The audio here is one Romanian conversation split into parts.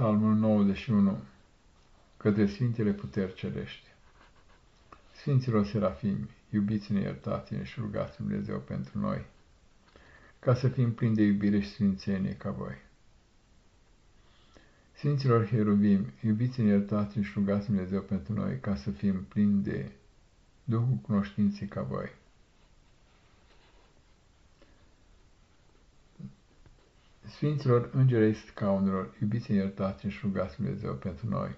Psalmul 91 Către Sfintele Puteri Cerești Sfinților Serafimi, iubiți-ne, iertați-ne și rugați Dumnezeu pentru noi, ca să fim plini de iubire și sfințenie ca voi. Sfinților Heruvim, iubiți-ne, iertați-ne și rugați Dumnezeu pentru noi, ca să fim plini de Duhul cunoștinței ca voi. Sfinților îngerei scaunelor, iubiți iertați și rugați Dumnezeu pentru noi,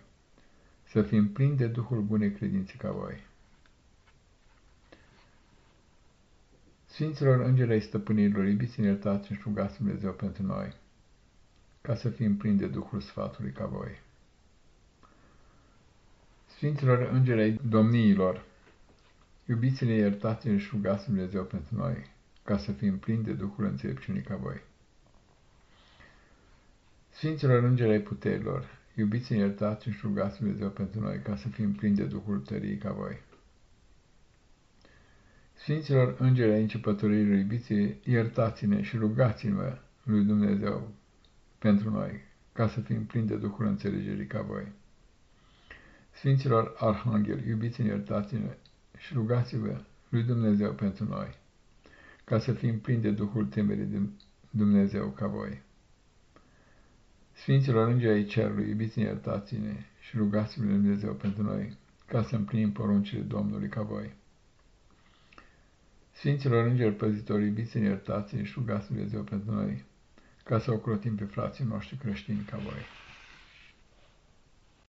să fim plini de Duhul bunei credințe ca voi. Sfinților îngerei stăpânirilor, iubiți iertați și rugați Dumnezeu pentru noi, ca să fim plini de Duhul Sfatului ca voi. Sfinților îngerei domniilor, iubiți-ne, iertați și rugați Dumnezeu pentru noi, ca să fim plini de Duhul înțelepciunii ca voi. Sfinților Îngeri ai puterilor, iubiți-ne, iertați și rugați Dumnezeu pentru noi, ca să fim plini de Duhul tăriei ca voi. Sfinților Îngeri ai începătorilor, iubiți iertați-ne și rugați-vă lui Dumnezeu pentru noi, ca să fim plini de Duhul înțelegerii ca voi. Sfinților Arhanghel, iubiți-ne, iertați-ne și rugați-vă lui Dumnezeu pentru noi, ca să fim plini de Duhul temerii de Dumnezeu ca voi. Sfinților Îngeri ai Cerului, iubiți-ne, iertați-ne și rugați-vă Dumnezeu pentru noi, ca să împlinim poruncile Domnului ca voi. Sfinților Îngeri păzitori, iubiți-ne, iertați-ne și rugați Dumnezeu pentru noi, ca să ocrotim pe frații noștri creștini ca voi.